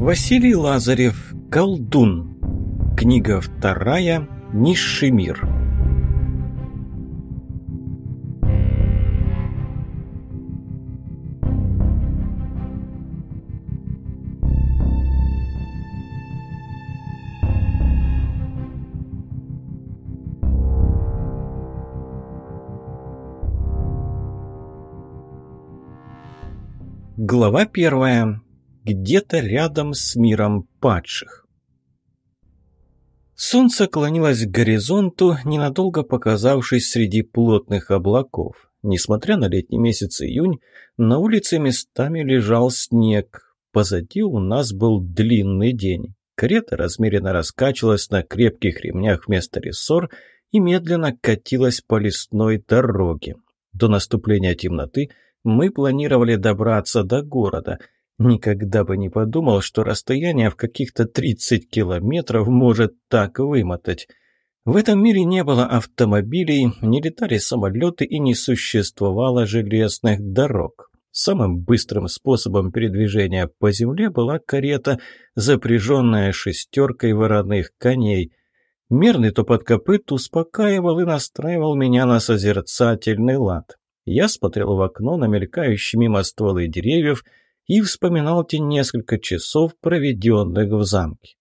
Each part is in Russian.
Василий Лазарев «Колдун». Книга вторая «Низший мир». Глава первая. Где-то рядом с миром падших. Солнце клонилось к горизонту, ненадолго показавшись среди плотных облаков. Несмотря на летний месяц июнь, на улице местами лежал снег. Позади у нас был длинный день. Карета размеренно раскачивалась на крепких ремнях вместо рессор и медленно катилась по лесной дороге. До наступления темноты – мы планировали добраться до города. Никогда бы не подумал, что расстояние в каких-то 30 километров может так вымотать. В этом мире не было автомобилей, не летали самолеты и не существовало железных дорог. Самым быстрым способом передвижения по земле была карета, запряженная шестеркой вороных коней. Мерный топот копыт успокаивал и настраивал меня на созерцательный лад. Я смотрел в окно на мелькающие мимо стволы деревьев и вспоминал те несколько часов, проведенных в замке.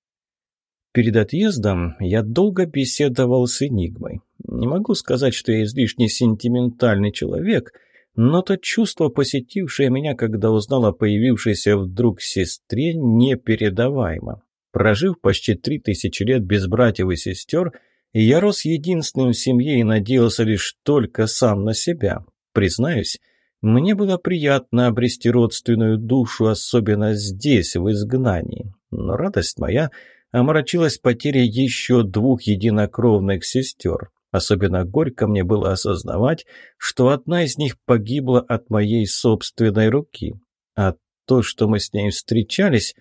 Перед отъездом я долго беседовал с Энигмой. Не могу сказать, что я излишне сентиментальный человек, но то чувство, посетившее меня, когда узнал о появившейся вдруг сестре, непередаваемо. Прожив почти три тысячи лет без братьев и сестер, я рос единственным в семье и надеялся лишь только сам на себя. Признаюсь, мне было приятно обрести родственную душу, особенно здесь, в изгнании. Но радость моя омрачилась потерей еще двух единокровных сестер. Особенно горько мне было осознавать, что одна из них погибла от моей собственной руки. А то, что мы с ней встречались,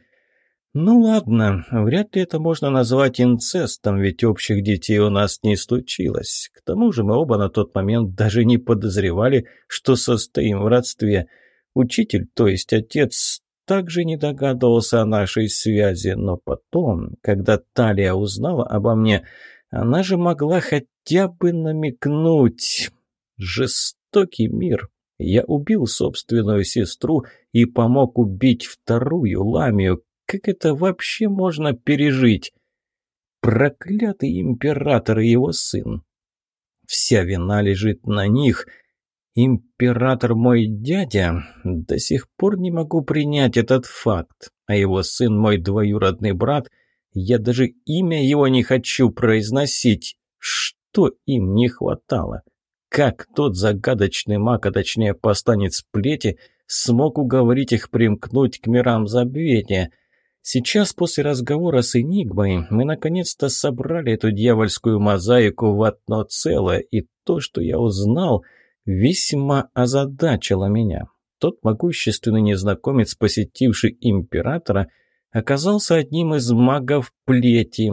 ну ладно, вряд ли это можно назвать инцестом, ведь общих детей у нас не случилось. К тому же мы оба на тот момент даже не подозревали, что состоим в родстве. Учитель, то есть отец, также не догадывался о нашей связи, но потом, когда Талия узнала обо мне, она же могла хотя бы намекнуть. Жестокий мир. Я убил собственную сестру и помог убить вторую ламию, как это вообще можно пережить? Проклятый император и его сын. Вся вина лежит на них. Император мой дядя. До сих пор не могу принять этот факт. А его сын мой двоюродный брат. Я даже имя его не хочу произносить. Что им не хватало? Как тот загадочный маг, а точнее посланец плети, смог уговорить их примкнуть к мирам забвения – Сейчас, после разговора с Энигмой, мы наконец-то собрали эту дьявольскую мозаику в одно целое, и то, что я узнал, весьма озадачило меня. Тот могущественный незнакомец, посетивший императора, оказался одним из магов плети,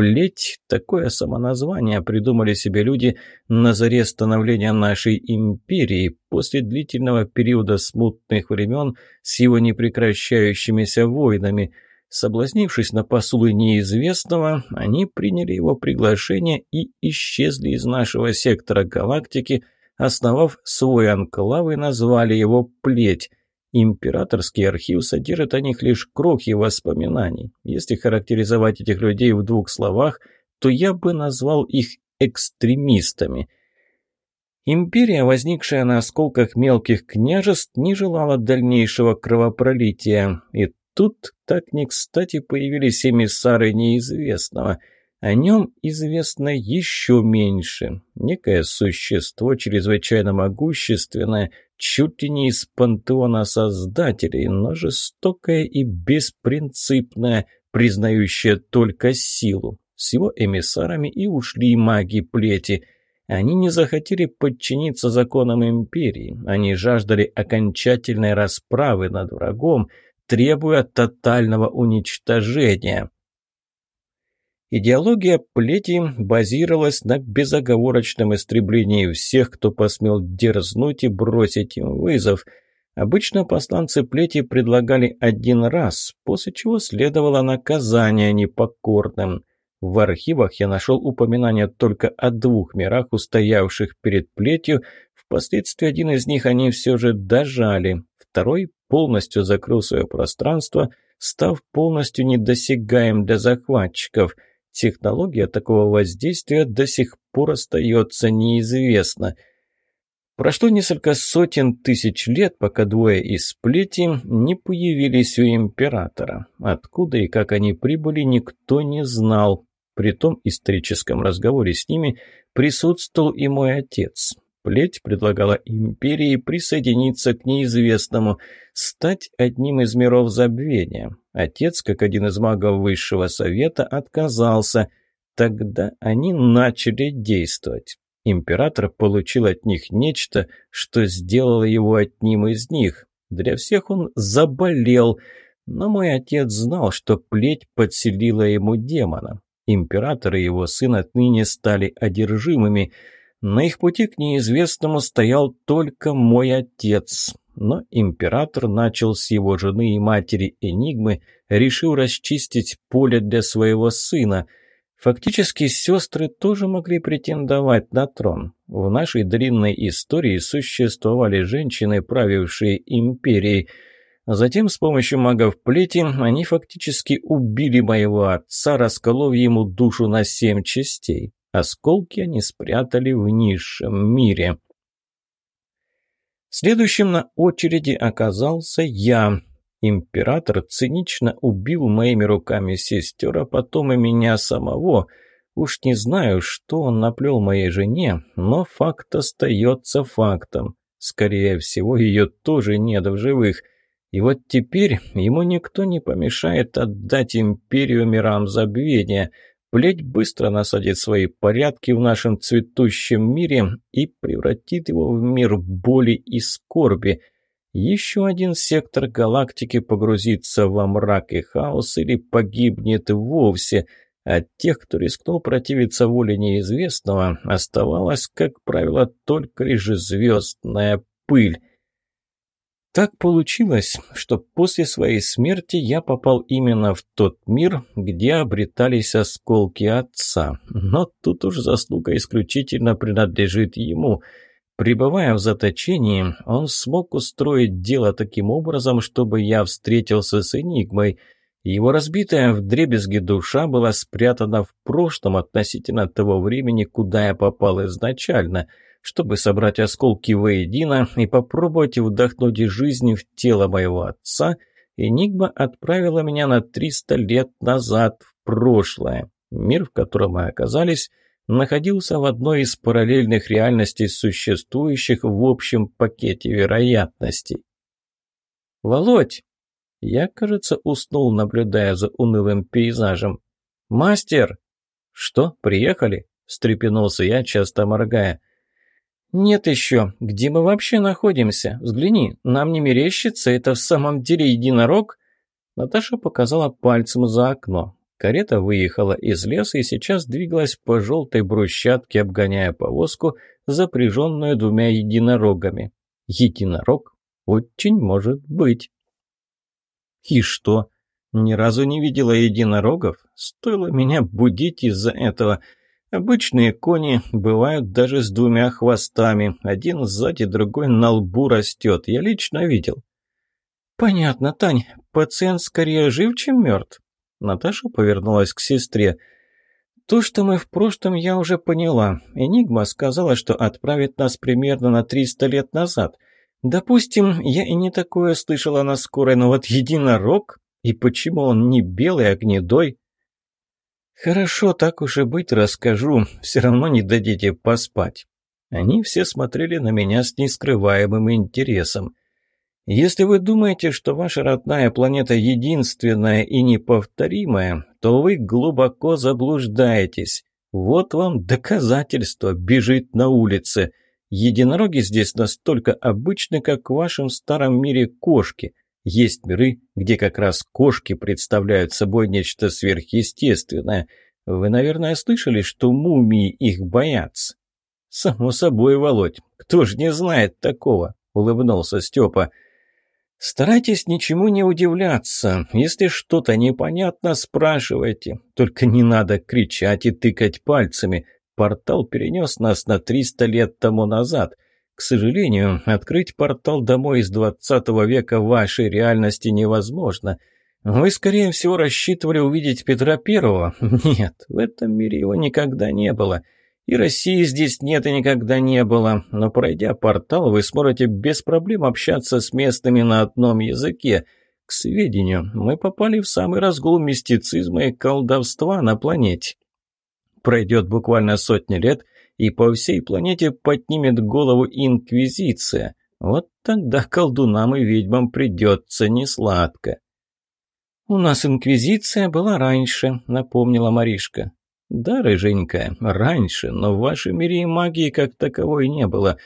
Плеть – такое самоназвание придумали себе люди на заре становления нашей империи после длительного периода смутных времен с его непрекращающимися войнами. Соблазнившись на посулы неизвестного, они приняли его приглашение и исчезли из нашего сектора галактики, основав свой анклав и назвали его «Плеть». Императорский архив содержит о них лишь крохи воспоминаний. Если характеризовать этих людей в двух словах, то я бы назвал их экстремистами. Империя, возникшая на осколках мелких княжеств, не желала дальнейшего кровопролития. И тут так не кстати появились эмиссары неизвестного – о нем известно еще меньше. Некое существо, чрезвычайно могущественное, чуть ли не из пантеона создателей, но жестокое и беспринципное, признающее только силу. С его эмиссарами и ушли маги плети. Они не захотели подчиниться законам империи. Они жаждали окончательной расправы над врагом, требуя тотального уничтожения. Идеология плети базировалась на безоговорочном истреблении всех, кто посмел дерзнуть и бросить им вызов. Обычно посланцы плети предлагали один раз, после чего следовало наказание непокорным. В архивах я нашел упоминание только о двух мирах, устоявших перед плетью. Впоследствии один из них они все же дожали. Второй полностью закрыл свое пространство, став полностью недосягаем для захватчиков. Технология такого воздействия до сих пор остается неизвестна – Прошло несколько сотен тысяч лет, пока двое из плети не появились у императора. Откуда и как они прибыли, никто не знал. При том историческом разговоре с ними присутствовал и мой отец. Плеть предлагала империи присоединиться к неизвестному, стать одним из миров забвения. Отец, как один из магов высшего совета, отказался. Тогда они начали действовать. Император получил от них нечто, что сделало его одним из них. Для всех он заболел, но мой отец знал, что плеть подселила ему демона. Император и его сын отныне стали одержимыми. На их пути к неизвестному стоял только мой отец. Но император начал с его жены и матери Энигмы, решил расчистить поле для своего сына – Фактически сестры тоже могли претендовать на трон. В нашей длинной истории существовали женщины, правившие империей. Затем с помощью магов плети они фактически убили моего отца, расколов ему душу на семь частей. Осколки они спрятали в низшем мире. Следующим на очереди оказался я. Император цинично убил моими руками сестер, а потом и меня самого. Уж не знаю, что он наплел моей жене, но факт остается фактом. Скорее всего, ее тоже нет в живых. И вот теперь ему никто не помешает отдать империю мирам забвения. Плеть быстро насадит свои порядки в нашем цветущем мире и превратит его в мир боли и скорби – еще один сектор галактики погрузится во мрак и хаос или погибнет вовсе. От тех, кто рискнул противиться воле неизвестного, оставалась, как правило, только лишь звездная пыль. Так получилось, что после своей смерти я попал именно в тот мир, где обретались осколки отца. Но тут уж заслуга исключительно принадлежит ему – Пребывая в заточении, он смог устроить дело таким образом, чтобы я встретился с Энигмой. Его разбитая в дребезги душа была спрятана в прошлом относительно того времени, куда я попал изначально, чтобы собрать осколки воедино и попробовать вдохнуть жизнь в тело моего отца, Энигма отправила меня на 300 лет назад, в прошлое. Мир, в котором мы оказались, находился в одной из параллельных реальностей, существующих в общем пакете вероятностей. «Володь!» Я, кажется, уснул, наблюдая за унылым пейзажем. «Мастер!» «Что, приехали?» – встрепенулся я, часто моргая. «Нет еще. Где мы вообще находимся? Взгляни, нам не мерещится, это в самом деле единорог?» Наташа показала пальцем за окно. Карета выехала из леса и сейчас двигалась по желтой брусчатке, обгоняя повозку, запряженную двумя единорогами. Единорог? Очень может быть. И что? Ни разу не видела единорогов? Стоило меня будить из-за этого. Обычные кони бывают даже с двумя хвостами. Один сзади, другой на лбу растет. Я лично видел. «Понятно, Тань. Пациент скорее жив, чем мертв?» Наташа повернулась к сестре. «То, что мы в прошлом, я уже поняла. Энигма сказала, что отправит нас примерно на 300 лет назад. Допустим, я и не такое слышала на скорой, но вот единорог? И почему он не белый, а гнедой?» «Хорошо, так уж и быть, расскажу. Все равно не дадите поспать». Они все смотрели на меня с нескрываемым интересом. Если вы думаете, что ваша родная планета единственная и неповторимая, то вы глубоко заблуждаетесь. Вот вам доказательство бежит на улице. Единороги здесь настолько обычны, как в вашем старом мире кошки. Есть миры, где как раз кошки представляют собой нечто сверхъестественное. Вы, наверное, слышали, что мумии их боятся. «Само собой, Володь, кто ж не знает такого?» — улыбнулся Степа. Старайтесь ничему не удивляться. Если что-то непонятно, спрашивайте. Только не надо кричать и тыкать пальцами. Портал перенес нас на 300 лет тому назад. К сожалению, открыть портал домой из 20 века в вашей реальности невозможно. Вы, скорее всего, рассчитывали увидеть Петра Первого? Нет, в этом мире его никогда не было. — и России здесь нет и никогда не было, но пройдя портал, вы сможете без проблем общаться с местными на одном языке. К сведению, мы попали в самый разгул мистицизма и колдовства на планете. Пройдет буквально сотни лет, и по всей планете поднимет голову Инквизиция. Вот тогда колдунам и ведьмам придется несладко. «У нас Инквизиция была раньше», — напомнила Маришка. «Да, рыженькая, раньше, но в вашем мире и магии как таковой не было.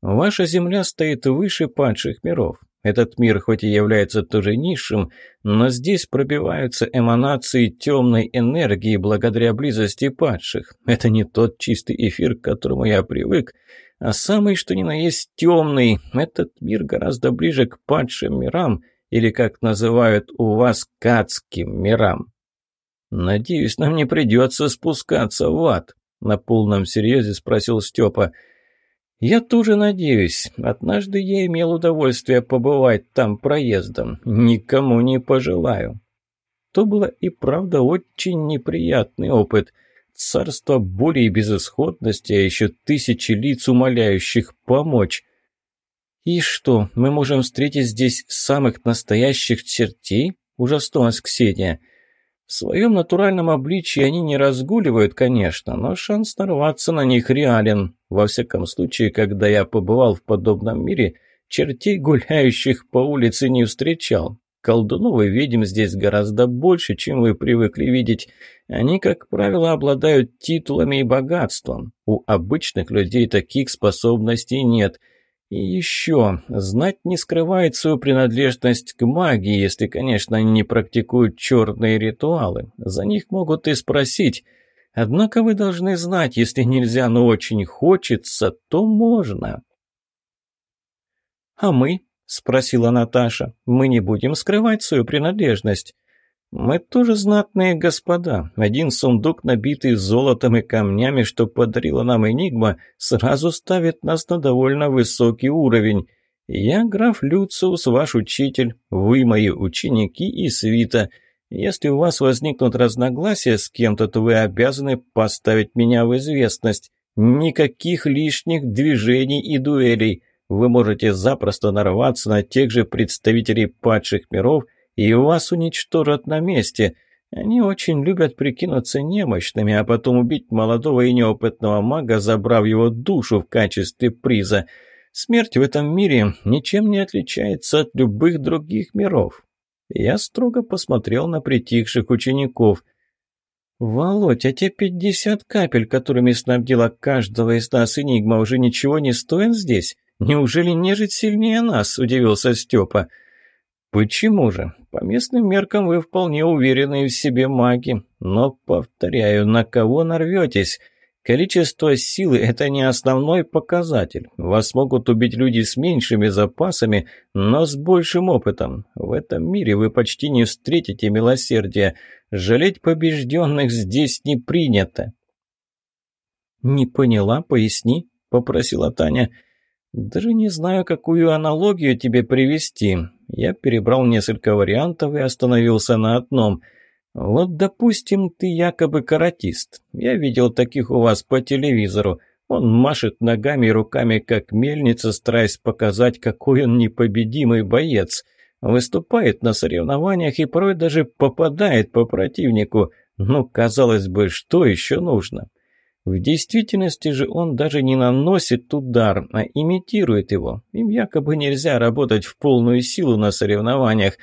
Ваша Земля стоит выше падших миров. Этот мир хоть и является тоже низшим, но здесь пробиваются эманации темной энергии благодаря близости падших. Это не тот чистый эфир, к которому я привык, а самый что ни на есть темный. Этот мир гораздо ближе к падшим мирам, или, как называют у вас, к мирам. «Надеюсь, нам не придется спускаться в ад», — на полном серьезе спросил Степа. «Я тоже надеюсь. Однажды я имел удовольствие побывать там проездом. Никому не пожелаю». То было и правда очень неприятный опыт. Царство боли и безысходности, а еще тысячи лиц, умоляющих помочь. «И что, мы можем встретить здесь самых настоящих чертей?» – ужаснулась Ксения – в своем натуральном обличии они не разгуливают, конечно, но шанс нарваться на них реален. Во всяком случае, когда я побывал в подобном мире, чертей, гуляющих по улице, не встречал. Колдунов и ведьм здесь гораздо больше, чем вы привыкли видеть. Они, как правило, обладают титулами и богатством. У обычных людей таких способностей нет – и еще, знать не скрывает свою принадлежность к магии, если, конечно, они не практикуют черные ритуалы. За них могут и спросить. Однако вы должны знать, если нельзя, но очень хочется, то можно. «А мы?» – спросила Наташа. «Мы не будем скрывать свою принадлежность». «Мы тоже знатные господа. Один сундук, набитый золотом и камнями, что подарила нам Энигма, сразу ставит нас на довольно высокий уровень. Я граф Люциус, ваш учитель, вы мои ученики и свита. Если у вас возникнут разногласия с кем-то, то вы обязаны поставить меня в известность. Никаких лишних движений и дуэлей. Вы можете запросто нарваться на тех же представителей падших миров – и вас уничтожат на месте. Они очень любят прикинуться немощными, а потом убить молодого и неопытного мага, забрав его душу в качестве приза. Смерть в этом мире ничем не отличается от любых других миров. Я строго посмотрел на притихших учеников. «Володь, а те пятьдесят капель, которыми снабдила каждого из нас Энигма, уже ничего не стоят здесь? Неужели нежить сильнее нас?» – удивился Степа. «Почему же? По местным меркам вы вполне уверенные в себе маги. Но, повторяю, на кого нарветесь? Количество силы – это не основной показатель. Вас могут убить люди с меньшими запасами, но с большим опытом. В этом мире вы почти не встретите милосердия. Жалеть побежденных здесь не принято». «Не поняла, поясни», – попросила Таня. «Даже не знаю, какую аналогию тебе привести. Я перебрал несколько вариантов и остановился на одном. Вот, допустим, ты якобы каратист. Я видел таких у вас по телевизору. Он машет ногами и руками, как мельница, стараясь показать, какой он непобедимый боец. Выступает на соревнованиях и порой даже попадает по противнику. Ну, казалось бы, что еще нужно? В действительности же он даже не наносит удар, а имитирует его. Им якобы нельзя работать в полную силу на соревнованиях.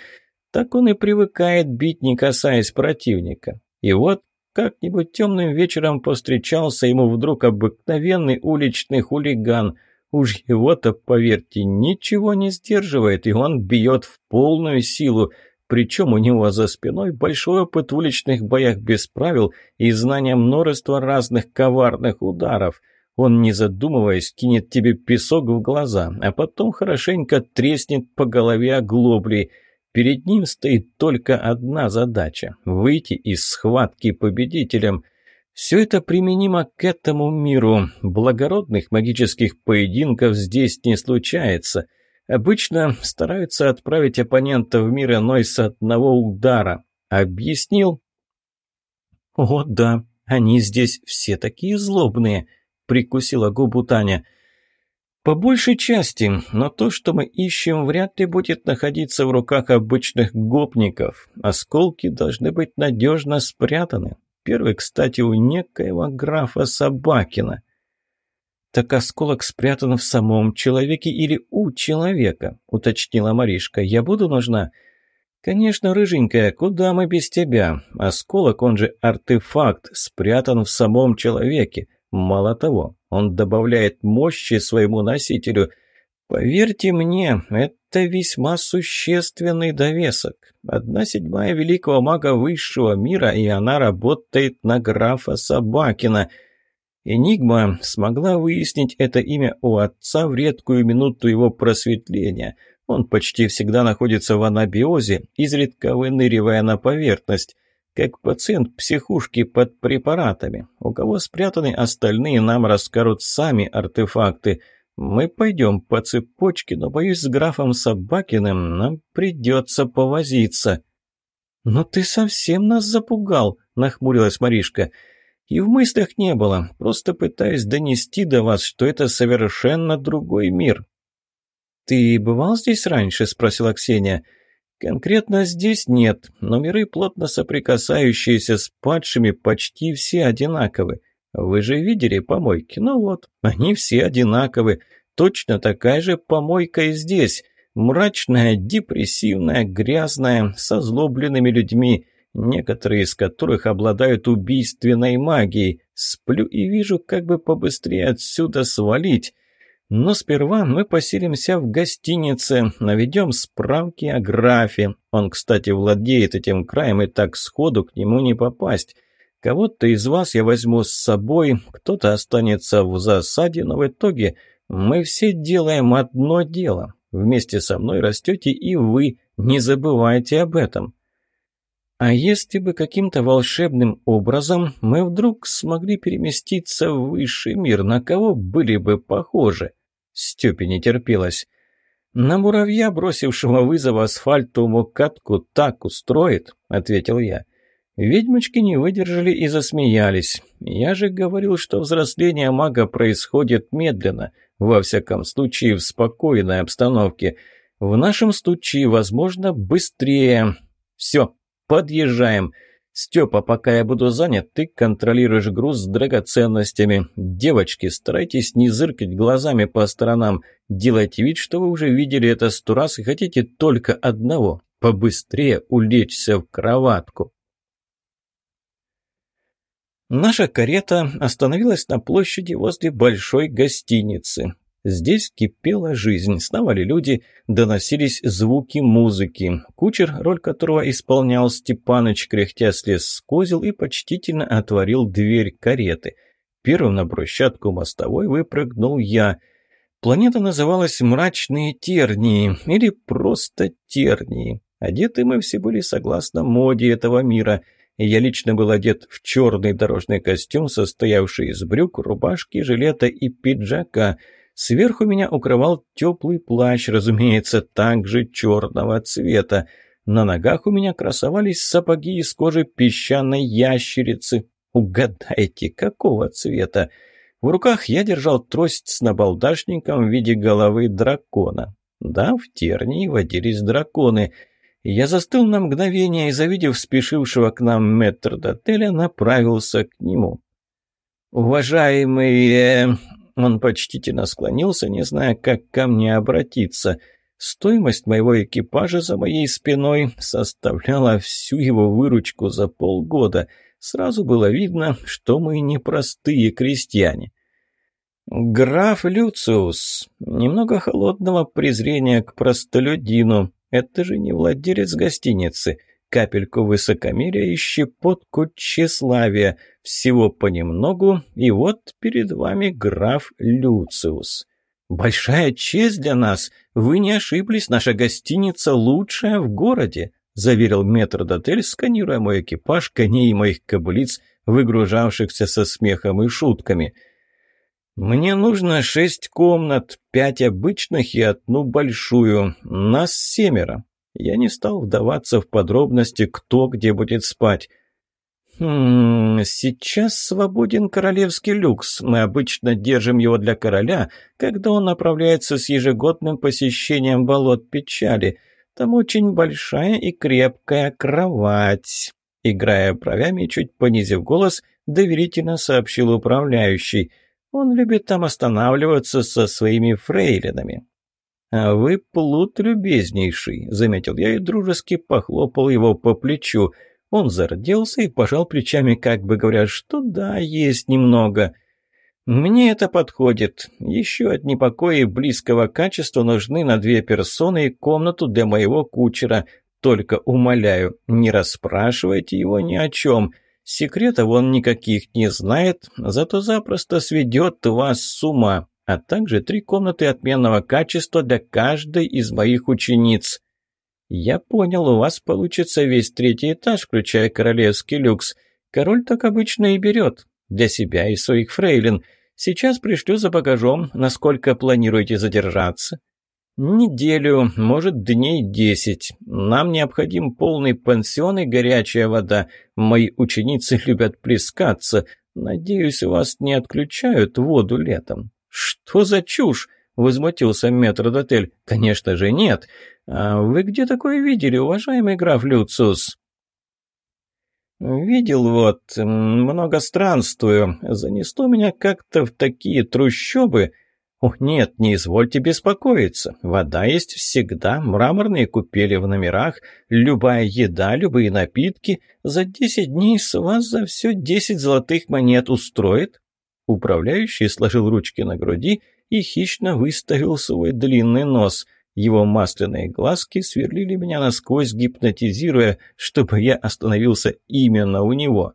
Так он и привыкает бить, не касаясь противника. И вот как-нибудь темным вечером повстречался ему вдруг обыкновенный уличный хулиган. Уж его-то, поверьте, ничего не сдерживает, и он бьет в полную силу – причем у него за спиной большой опыт в уличных боях без правил и знание множества разных коварных ударов. Он, не задумываясь, кинет тебе песок в глаза, а потом хорошенько треснет по голове оглоблей. Перед ним стоит только одна задача – выйти из схватки победителем. Все это применимо к этому миру. Благородных магических поединков здесь не случается. Обычно стараются отправить оппонента в мир иной с одного удара. Объяснил? «О, да, они здесь все такие злобные», – прикусила губу Таня. «По большей части, но то, что мы ищем, вряд ли будет находиться в руках обычных гопников. Осколки должны быть надежно спрятаны. Первый, кстати, у некоего графа Собакина». «Так осколок спрятан в самом человеке или у человека?» – уточнила Маришка. «Я буду нужна?» «Конечно, рыженькая, куда мы без тебя? Осколок, он же артефакт, спрятан в самом человеке. Мало того, он добавляет мощи своему носителю. Поверьте мне, это весьма существенный довесок. Одна седьмая великого мага высшего мира, и она работает на графа Собакина». Энигма смогла выяснить это имя у отца в редкую минуту его просветления – он почти всегда находится в анабиозе, изредка выныривая на поверхность, как пациент психушки под препаратами. У кого спрятаны остальные, нам расскажут сами артефакты. Мы пойдем по цепочке, но, боюсь, с графом Собакиным нам придется повозиться». «Но ты совсем нас запугал», — нахмурилась Маришка. «И в мыслях не было, просто пытаюсь донести до вас, что это совершенно другой мир. «Ты бывал здесь раньше?» – спросила Ксения. «Конкретно здесь нет, но миры, плотно соприкасающиеся с падшими, почти все одинаковы. Вы же видели помойки? Ну вот, они все одинаковы. Точно такая же помойка и здесь. Мрачная, депрессивная, грязная, со злобленными людьми, некоторые из которых обладают убийственной магией. Сплю и вижу, как бы побыстрее отсюда свалить». Но сперва мы поселимся в гостинице, наведем справки о графе. Он, кстати, владеет этим краем, и так сходу к нему не попасть. Кого-то из вас я возьму с собой, кто-то останется в засаде, но в итоге мы все делаем одно дело. Вместе со мной растете и вы, не забывайте об этом. А если бы каким-то волшебным образом мы вдруг смогли переместиться в высший мир, на кого были бы похожи? Степе не терпелось. «На муравья, бросившего вызов асфальтовому катку, так устроит», — ответил я. Ведьмочки не выдержали и засмеялись. Я же говорил, что взросление мага происходит медленно, во всяком случае в спокойной обстановке. В нашем случае, возможно, быстрее. Все, подъезжаем. «Степа, пока я буду занят, ты контролируешь груз с драгоценностями. Девочки, старайтесь не зыркать глазами по сторонам. Делайте вид, что вы уже видели это сто раз и хотите только одного – побыстрее улечься в кроватку». Наша карета остановилась на площади возле большой гостиницы. Здесь кипела жизнь, сновали люди, доносились звуки музыки. Кучер, роль которого исполнял Степаныч, кряхтя слез с козел и почтительно отворил дверь кареты. Первым на брусчатку мостовой выпрыгнул я. Планета называлась «Мрачные тернии» или просто «Тернии». Одеты мы все были согласно моде этого мира. Я лично был одет в черный дорожный костюм, состоявший из брюк, рубашки, жилета и пиджака – Сверху меня укрывал теплый плащ, разумеется, также черного цвета. На ногах у меня красовались сапоги из кожи песчаной ящерицы. Угадайте, какого цвета? В руках я держал трость с набалдашником в виде головы дракона. Да, в тернии водились драконы. Я застыл на мгновение и, завидев спешившего к нам метрдотеля, направился к нему. «Уважаемые он почтительно склонился, не зная, как ко мне обратиться. Стоимость моего экипажа за моей спиной составляла всю его выручку за полгода. Сразу было видно, что мы не простые крестьяне. «Граф Люциус, немного холодного презрения к простолюдину. Это же не владелец гостиницы. Капельку высокомерия и щепотку тщеславия. Всего понемногу, и вот перед вами граф Люциус. «Большая честь для нас. Вы не ошиблись, наша гостиница лучшая в городе», заверил метрдотель, сканируя мой экипаж, коней и моих кобылиц, выгружавшихся со смехом и шутками. «Мне нужно шесть комнат, пять обычных и одну большую. Нас семеро». Я не стал вдаваться в подробности, кто где будет спать. «Хм, сейчас свободен королевский люкс. Мы обычно держим его для короля, когда он направляется с ежегодным посещением болот печали. Там очень большая и крепкая кровать». Играя бровями, чуть понизив голос, доверительно сообщил управляющий. «Он любит там останавливаться со своими фрейлинами». «А вы плут любезнейший», — заметил я и дружески похлопал его по плечу — он зарделся и пожал плечами, как бы говоря, что да, есть немного. «Мне это подходит. Еще одни покои близкого качества нужны на две персоны и комнату для моего кучера. Только умоляю, не расспрашивайте его ни о чем. Секретов он никаких не знает, зато запросто сведет вас с ума, а также три комнаты отменного качества для каждой из моих учениц». «Я понял, у вас получится весь третий этаж, включая королевский люкс. Король так обычно и берет. Для себя и своих фрейлин. Сейчас пришлю за багажом. Насколько планируете задержаться?» «Неделю, может, дней десять. Нам необходим полный пансион и горячая вода. Мои ученицы любят плескаться. Надеюсь, вас не отключают воду летом». «Что за чушь?» — возмутился метрдотель. «Конечно же нет. А вы где такое видели, уважаемый граф Люциус?» «Видел вот, много странствую. Занесло меня как-то в такие трущобы. О, нет, не извольте беспокоиться. Вода есть всегда, мраморные купели в номерах, любая еда, любые напитки. За десять дней с вас за все десять золотых монет устроит?» Управляющий сложил ручки на груди и хищно выставил свой длинный нос. Его масляные глазки сверлили меня насквозь, гипнотизируя, чтобы я остановился именно у него.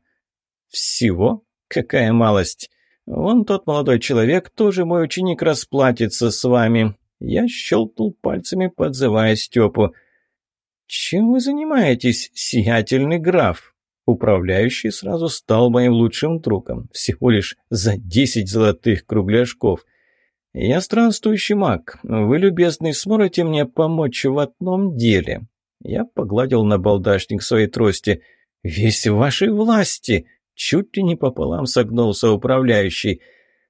«Всего? Какая малость! Вон тот молодой человек, тоже мой ученик, расплатится с вами». Я щелкнул пальцами, подзывая Степу. «Чем вы занимаетесь, сиятельный граф?» Управляющий сразу стал моим лучшим другом. Всего лишь за десять золотых кругляшков – «Я странствующий маг. Вы, любезный, сможете мне помочь в одном деле?» Я погладил на балдашник своей трости. «Весь в вашей власти!» Чуть ли не пополам согнулся управляющий.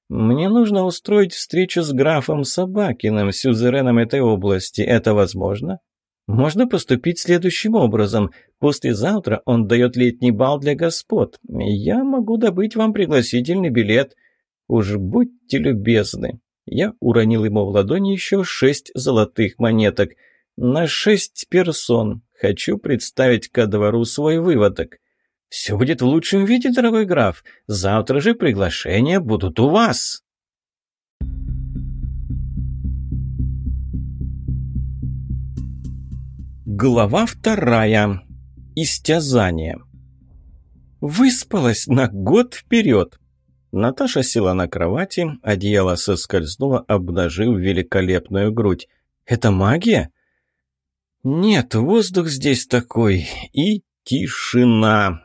«Мне нужно устроить встречу с графом Собакиным, сюзереном этой области. Это возможно?» «Можно поступить следующим образом. Послезавтра он дает летний бал для господ. Я могу добыть вам пригласительный билет. Уж будьте любезны». Я уронил ему в ладони еще шесть золотых монеток. На шесть персон. Хочу представить ко двору свой выводок. Все будет в лучшем виде, дорогой граф. Завтра же приглашения будут у вас. Глава вторая. Истязание. Выспалась на год вперед. Наташа села на кровати, одеяло соскользнуло, обнажив великолепную грудь. «Это магия?» «Нет, воздух здесь такой. И тишина!»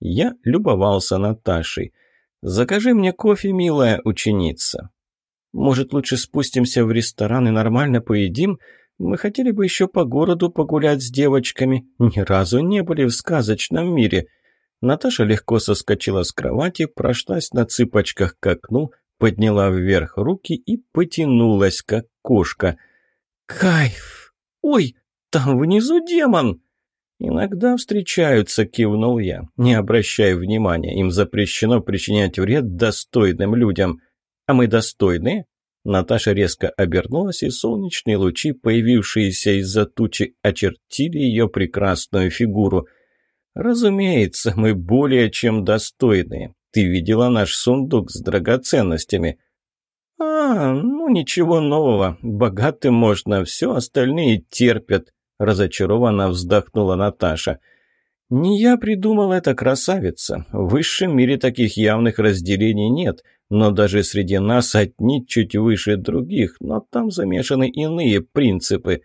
Я любовался Наташей. «Закажи мне кофе, милая ученица». «Может, лучше спустимся в ресторан и нормально поедим? Мы хотели бы еще по городу погулять с девочками. Ни разу не были в сказочном мире». Наташа легко соскочила с кровати, прошлась на цыпочках к окну, подняла вверх руки и потянулась, как кошка. «Кайф! Ой, там внизу демон!» «Иногда встречаются», — кивнул я. «Не обращай внимания, им запрещено причинять вред достойным людям». «А мы достойные?» Наташа резко обернулась, и солнечные лучи, появившиеся из-за тучи, очертили ее прекрасную фигуру — «Разумеется, мы более чем достойные. Ты видела наш сундук с драгоценностями?» «А, ну ничего нового. Богатым можно, все остальные терпят», — разочарованно вздохнула Наташа. Не я придумал это, красавица. В высшем мире таких явных разделений нет, но даже среди нас одни чуть выше других, но там замешаны иные принципы.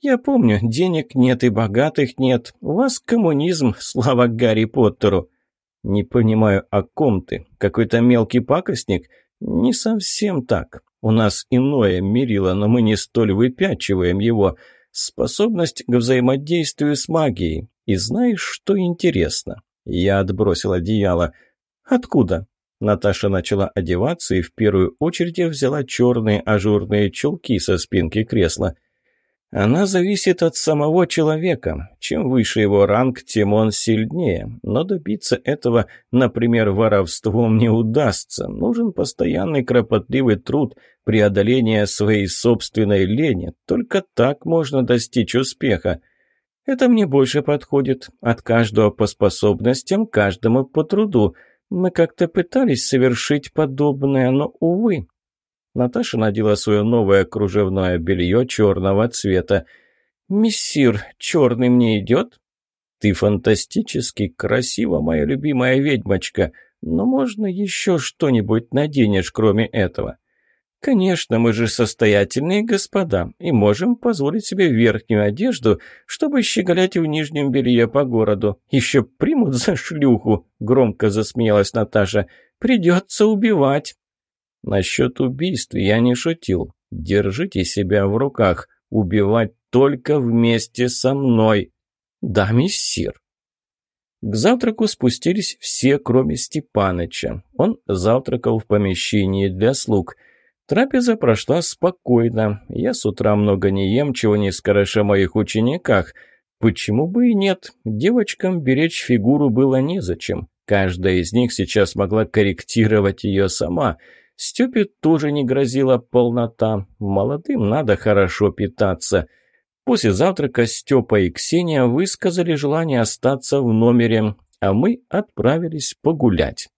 Я помню, денег нет и богатых нет. У вас коммунизм, слава Гарри Поттеру. Не понимаю, о ком ты? Какой-то мелкий пакостник? Не совсем так. У нас иное мерило, но мы не столь выпячиваем его. Способность к взаимодействию с магией. И знаешь, что интересно? Я отбросил одеяло. Откуда? Наташа начала одеваться и в первую очередь взяла черные ажурные чулки со спинки кресла. Она зависит от самого человека. Чем выше его ранг, тем он сильнее. Но добиться этого, например, воровством не удастся. Нужен постоянный кропотливый труд, преодоление своей собственной лени. Только так можно достичь успеха. Это мне больше подходит. От каждого по способностям, каждому по труду. Мы как-то пытались совершить подобное, но, увы. Наташа надела свое новое кружевное белье черного цвета. «Мессир, черный мне идет?» «Ты фантастически красива, моя любимая ведьмочка, но можно еще что-нибудь наденешь, кроме этого?» «Конечно, мы же состоятельные господа и можем позволить себе верхнюю одежду, чтобы щеголять в нижнем белье по городу. Еще примут за шлюху», — громко засмеялась Наташа. «Придется убивать». «Насчет убийств я не шутил. Держите себя в руках. Убивать только вместе со мной». «Да, миссир». К завтраку спустились все, кроме Степаныча. Он завтракал в помещении для слуг — Трапеза прошла спокойно. Я с утра много не ем, чего не скажешь о моих учениках. Почему бы и нет? Девочкам беречь фигуру было незачем. Каждая из них сейчас могла корректировать ее сама. Степе тоже не грозила полнота. Молодым надо хорошо питаться. После завтрака Степа и Ксения высказали желание остаться в номере, а мы отправились погулять.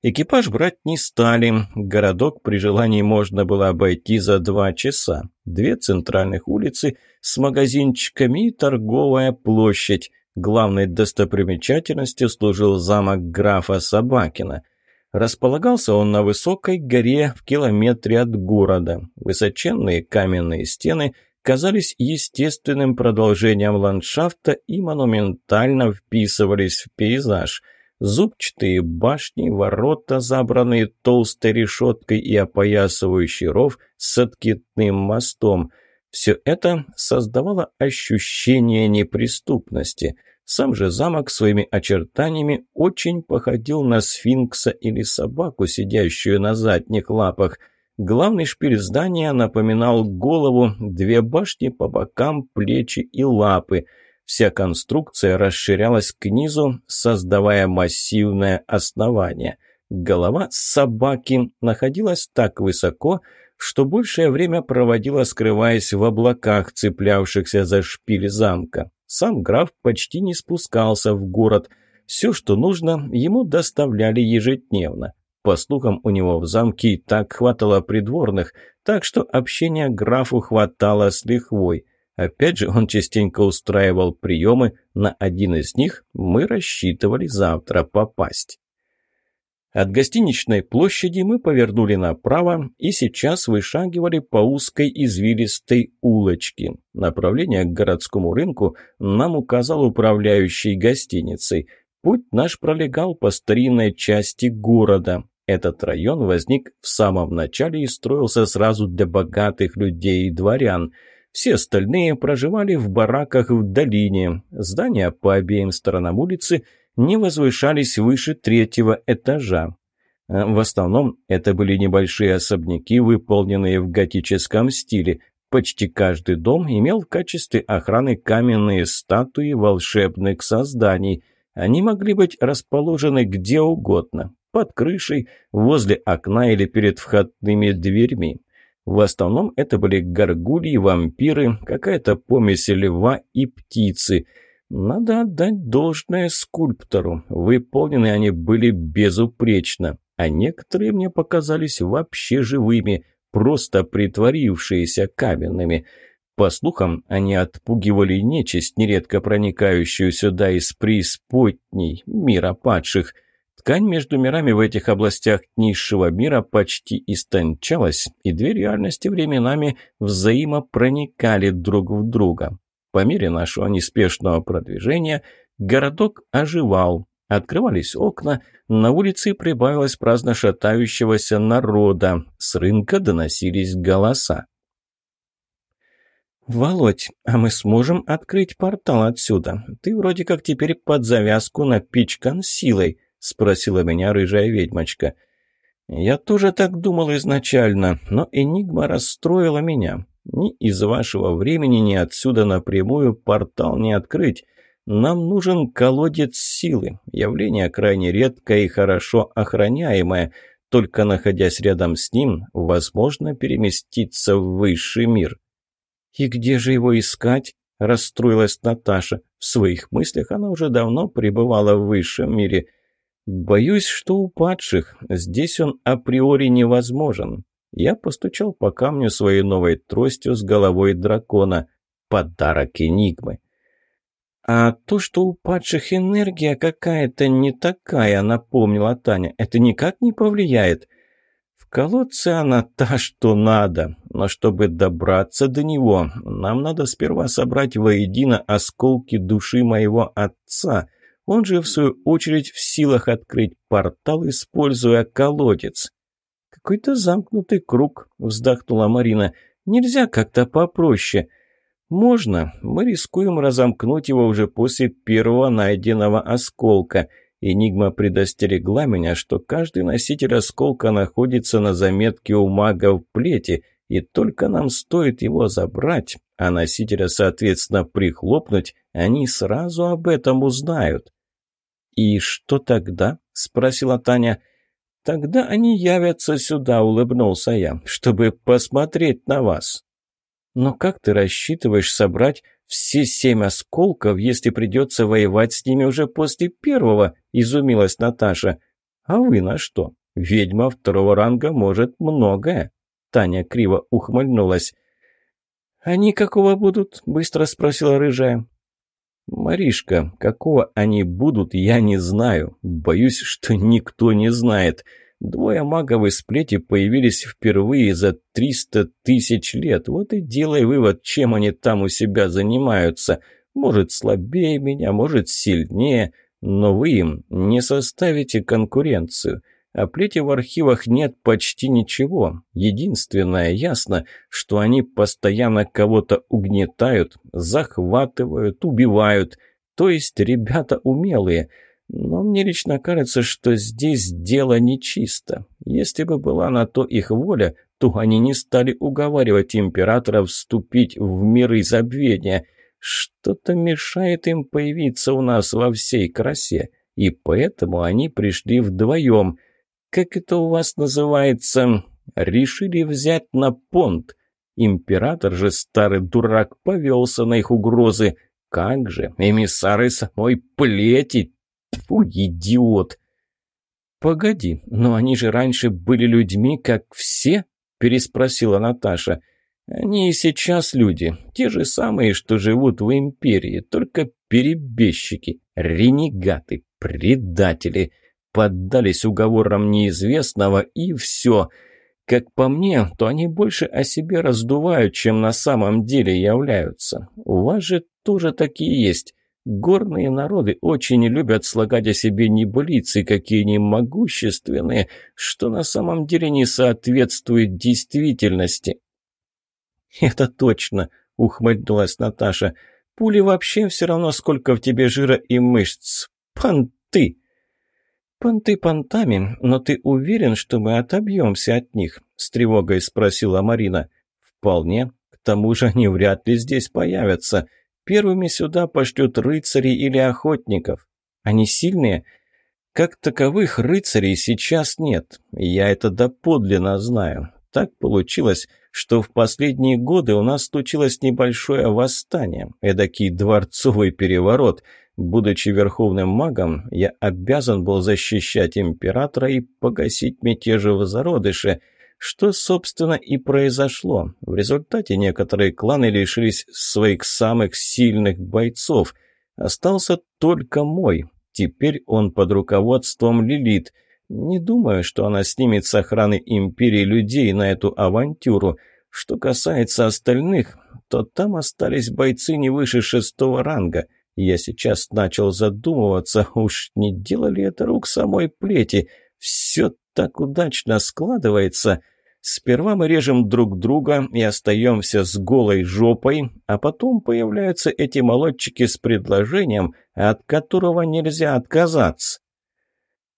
Экипаж брать не стали. Городок при желании можно было обойти за два часа. Две центральных улицы с магазинчиками и торговая площадь. Главной достопримечательностью служил замок графа Собакина. Располагался он на высокой горе в километре от города. Высоченные каменные стены казались естественным продолжением ландшафта и монументально вписывались в пейзаж – Зубчатые башни, ворота, забранные толстой решеткой и опоясывающий ров с откидным мостом. Все это создавало ощущение неприступности. Сам же замок своими очертаниями очень походил на сфинкса или собаку, сидящую на задних лапах. Главный шпиль здания напоминал голову, две башни по бокам, плечи и лапы – Вся конструкция расширялась к низу, создавая массивное основание. Голова собаки находилась так высоко, что большее время проводила, скрываясь в облаках, цеплявшихся за шпиль замка. Сам граф почти не спускался в город. Все, что нужно, ему доставляли ежедневно. По слухам, у него в замке и так хватало придворных, так что общения графу хватало с лихвой – Опять же, он частенько устраивал приемы, на один из них мы рассчитывали завтра попасть. От гостиничной площади мы повернули направо и сейчас вышагивали по узкой извилистой улочке. Направление к городскому рынку нам указал управляющий гостиницей. Путь наш пролегал по старинной части города. Этот район возник в самом начале и строился сразу для богатых людей и дворян – все остальные проживали в бараках в долине. Здания по обеим сторонам улицы не возвышались выше третьего этажа. А в основном это были небольшие особняки, выполненные в готическом стиле. Почти каждый дом имел в качестве охраны каменные статуи волшебных созданий. Они могли быть расположены где угодно, под крышей, возле окна или перед входными дверьми. В основном это были горгульи, вампиры, какая-то помесь льва и птицы. Надо отдать должное скульптору. Выполнены они были безупречно, а некоторые мне показались вообще живыми, просто притворившиеся каменными. По слухам, они отпугивали нечисть, нередко проникающую сюда из преисподней, мира падших. Ткань между мирами в этих областях низшего мира почти истончалась, и две реальности временами взаимопроникали друг в друга. По мере нашего неспешного продвижения городок оживал, Открывались окна, на улице прибавилось праздно шатающегося народа, с рынка доносились голоса. «Володь, а мы сможем открыть портал отсюда? Ты вроде как теперь под завязку напичкан силой», — спросила меня рыжая ведьмочка. «Я тоже так думал изначально, но энигма расстроила меня. Ни из вашего времени, ни отсюда напрямую портал не открыть». Нам нужен колодец силы, явление крайне редкое и хорошо охраняемое. Только находясь рядом с ним, возможно переместиться в высший мир. «И где же его искать?» – расстроилась Наташа. В своих мыслях она уже давно пребывала в высшем мире. «Боюсь, что у падших здесь он априори невозможен». Я постучал по камню своей новой тростью с головой дракона. Подарок Энигмы. «А то, что у падших энергия какая-то не такая», — напомнила Таня, — «это никак не повлияет». «В колодце она та, что надо, но чтобы добраться до него, нам надо сперва собрать воедино осколки души моего отца. Он же, в свою очередь, в силах открыть портал, используя колодец». «Какой-то замкнутый круг», — вздохнула Марина. «Нельзя как-то попроще». «Можно. Мы рискуем разомкнуть его уже после первого найденного осколка. Энигма предостерегла меня, что каждый носитель осколка находится на заметке у мага в плете, и только нам стоит его забрать, а носителя, соответственно, прихлопнуть, они сразу об этом узнают». «И что тогда?» – спросила Таня. «Тогда они явятся сюда», – улыбнулся я, – «чтобы посмотреть на вас». Но как ты рассчитываешь собрать все семь осколков, если придется воевать с ними уже после первого?» – изумилась Наташа. «А вы на что? Ведьма второго ранга может многое». Таня криво ухмыльнулась. «Они какого будут?» – быстро спросила рыжая. «Маришка, какого они будут, я не знаю. Боюсь, что никто не знает. Двое магов из плети появились впервые за 300 тысяч лет. Вот и делай вывод, чем они там у себя занимаются. Может, слабее меня, может, сильнее, но вы им не составите конкуренцию. О плете в архивах нет почти ничего. Единственное ясно, что они постоянно кого-то угнетают, захватывают, убивают. То есть ребята умелые – но мне лично кажется, что здесь дело нечисто. Если бы была на то их воля, то они не стали уговаривать императора вступить в миры забвения. Что-то мешает им появиться у нас во всей красе, и поэтому они пришли вдвоем. Как это у вас называется? Решили взять на понт. Император же, старый дурак, повелся на их угрозы. Как же, эмиссары самой плети Фу, идиот! «Погоди, но они же раньше были людьми, как все?» – переспросила Наташа. «Они и сейчас люди, те же самые, что живут в империи, только перебежчики, ренегаты, предатели, поддались уговорам неизвестного и все. Как по мне, то они больше о себе раздувают, чем на самом деле являются. У вас же тоже такие есть. Горные народы очень любят слагать о себе небылицы, какие они могущественные, что на самом деле не соответствует действительности. «Это точно», — ухмыльнулась Наташа. «Пули вообще все равно, сколько в тебе жира и мышц. Понты!» «Понты понтами, но ты уверен, что мы отобьемся от них?» — с тревогой спросила Марина. «Вполне. К тому же они вряд ли здесь появятся. Первыми сюда пошлют рыцарей или охотников. Они сильные? Как таковых рыцарей сейчас нет. Я это доподлинно знаю. Так получилось, что в последние годы у нас случилось небольшое восстание, эдакий дворцовый переворот. Будучи верховным магом, я обязан был защищать императора и погасить мятежи в зародыше. Что, собственно, и произошло. В результате некоторые кланы лишились своих самых сильных бойцов. Остался только мой. Теперь он под руководством Лилит. Не думаю, что она снимет с охраны Империи людей на эту авантюру. Что касается остальных, то там остались бойцы не выше шестого ранга. Я сейчас начал задумываться, уж не делали это рук самой плети. Все так удачно складывается. Сперва мы режем друг друга и остаемся с голой жопой, а потом появляются эти молодчики с предложением, от которого нельзя отказаться.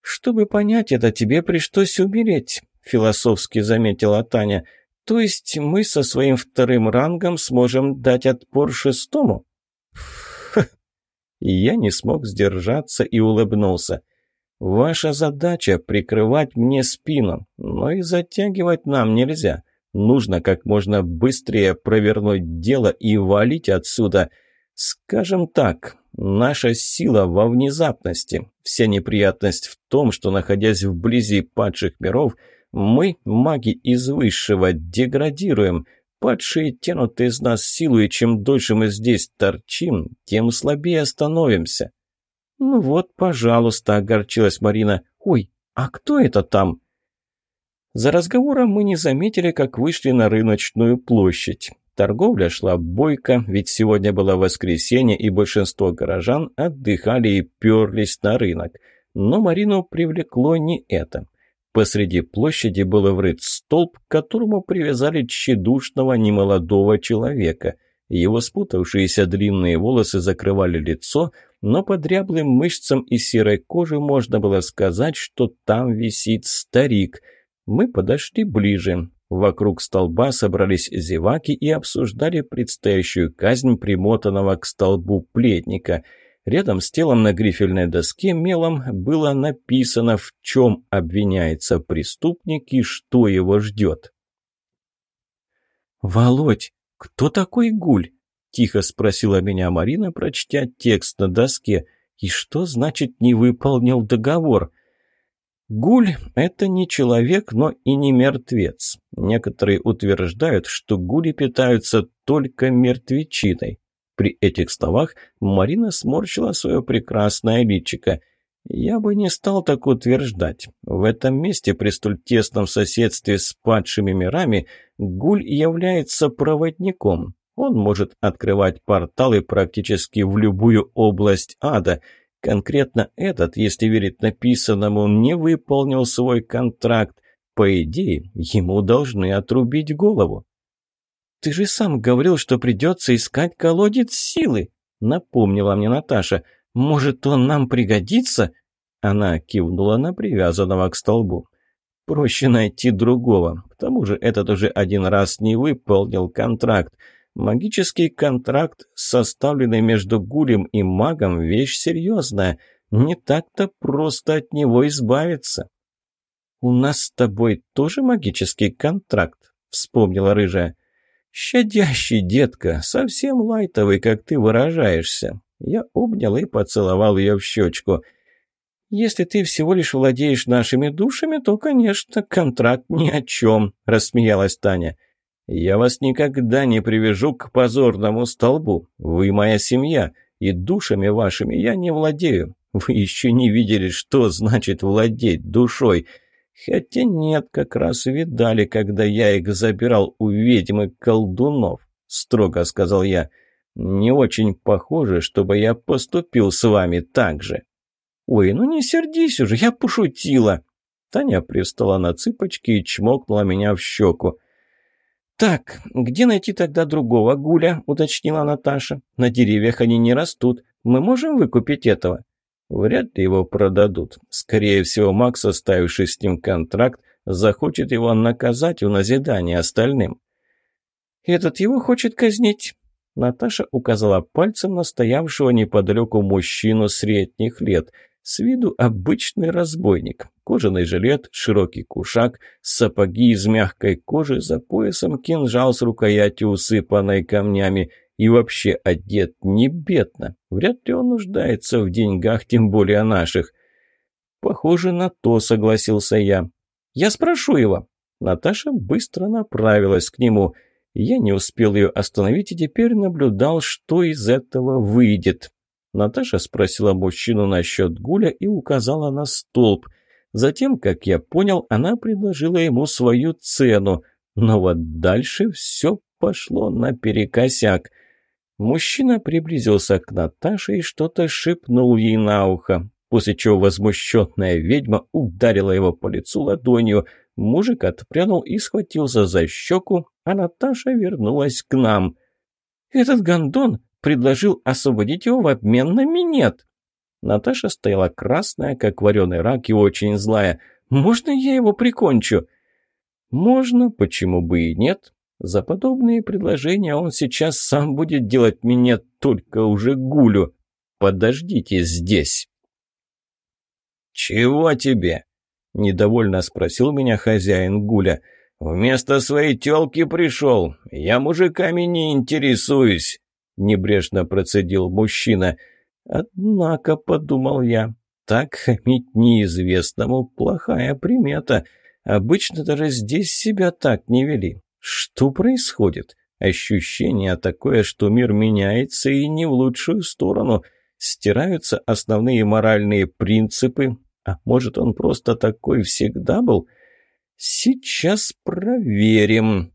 «Чтобы понять это, тебе пришлось умереть», — философски заметила Таня. «То есть мы со своим вторым рангом сможем дать отпор шестому?» Я не смог сдержаться и улыбнулся. Ваша задача — прикрывать мне спину, но и затягивать нам нельзя. Нужно как можно быстрее провернуть дело и валить отсюда. Скажем так, наша сила во внезапности. Вся неприятность в том, что, находясь вблизи падших миров, мы, маги из высшего, деградируем. Падшие тянут из нас силу, и чем дольше мы здесь торчим, тем слабее становимся. «Ну вот, пожалуйста», — огорчилась Марина. «Ой, а кто это там?» За разговором мы не заметили, как вышли на рыночную площадь. Торговля шла бойко, ведь сегодня было воскресенье, и большинство горожан отдыхали и перлись на рынок. Но Марину привлекло не это. Посреди площади был врыт столб, к которому привязали тщедушного немолодого человека. Его спутавшиеся длинные волосы закрывали лицо — но по дряблым мышцам и серой коже можно было сказать, что там висит старик. Мы подошли ближе. Вокруг столба собрались зеваки и обсуждали предстоящую казнь примотанного к столбу плетника. Рядом с телом на грифельной доске мелом было написано, в чем обвиняется преступник и что его ждет. «Володь, кто такой гуль?» – тихо спросила меня Марина, прочтя текст на доске. «И что значит «не выполнил договор»?» Гуль – это не человек, но и не мертвец. Некоторые утверждают, что гули питаются только мертвечиной. При этих словах Марина сморщила свое прекрасное личико. Я бы не стал так утверждать. В этом месте, при столь тесном соседстве с падшими мирами, гуль является проводником. Он может открывать порталы практически в любую область ада. Конкретно этот, если верить написанному, не выполнил свой контракт. По идее, ему должны отрубить голову. «Ты же сам говорил, что придется искать колодец силы», — напомнила мне Наташа. «Может, он нам пригодится?» Она кивнула на привязанного к столбу. «Проще найти другого. К тому же этот уже один раз не выполнил контракт. Магический контракт, составленный между гулем и магом, вещь серьезная. Не так-то просто от него избавиться. «У нас с тобой тоже магический контракт», — вспомнила рыжая. «Щадящий, детка, совсем лайтовый, как ты выражаешься». Я обнял и поцеловал ее в щечку. «Если ты всего лишь владеешь нашими душами, то, конечно, контракт ни о чем», — рассмеялась Таня. «Я вас никогда не привяжу к позорному столбу. Вы моя семья, и душами вашими я не владею. Вы еще не видели, что значит владеть душой. Хотя нет, как раз видали, когда я их забирал у ведьмы колдунов», — строго сказал я. «Не очень похоже, чтобы я поступил с вами так же». «Ой, ну не сердись уже, я пошутила». Таня пристала на цыпочки и чмокнула меня в щеку. «Так, где найти тогда другого гуля?» – уточнила Наташа. «На деревьях они не растут. Мы можем выкупить этого?» «Вряд ли его продадут. Скорее всего, Мак, составивший с ним контракт, захочет его наказать в назидание остальным». «Этот его хочет казнить?» Наташа указала пальцем на стоявшего неподалеку мужчину средних лет – с виду обычный разбойник. Кожаный жилет, широкий кушак, сапоги из мягкой кожи, за поясом кинжал с рукоятью, усыпанной камнями, и вообще одет не бедно. Вряд ли он нуждается в деньгах, тем более наших. «Похоже на то», — согласился я. «Я спрошу его». Наташа быстро направилась к нему. Я не успел ее остановить и теперь наблюдал, что из этого выйдет. Наташа спросила мужчину насчет гуля и указала на столб. Затем, как я понял, она предложила ему свою цену. Но вот дальше все пошло наперекосяк. Мужчина приблизился к Наташе и что-то шепнул ей на ухо, после чего возмущенная ведьма ударила его по лицу ладонью. Мужик отпрянул и схватился за щеку, а Наташа вернулась к нам. «Этот гондон предложил освободить его в обмен на минет!» Наташа стояла красная, как вареный рак, и очень злая. «Можно я его прикончу?» «Можно, почему бы и нет?» За подобные предложения он сейчас сам будет делать меня только уже гулю. Подождите здесь. «Чего тебе?» — недовольно спросил меня хозяин гуля. «Вместо своей тёлки пришел. Я мужиками не интересуюсь», — небрежно процедил мужчина. «Однако», — подумал я, — «так хамить неизвестному — плохая примета. Обычно даже здесь себя так не вели. Что происходит? Ощущение такое, что мир меняется и не в лучшую сторону. Стираются основные моральные принципы. А может, он просто такой всегда был? Сейчас проверим.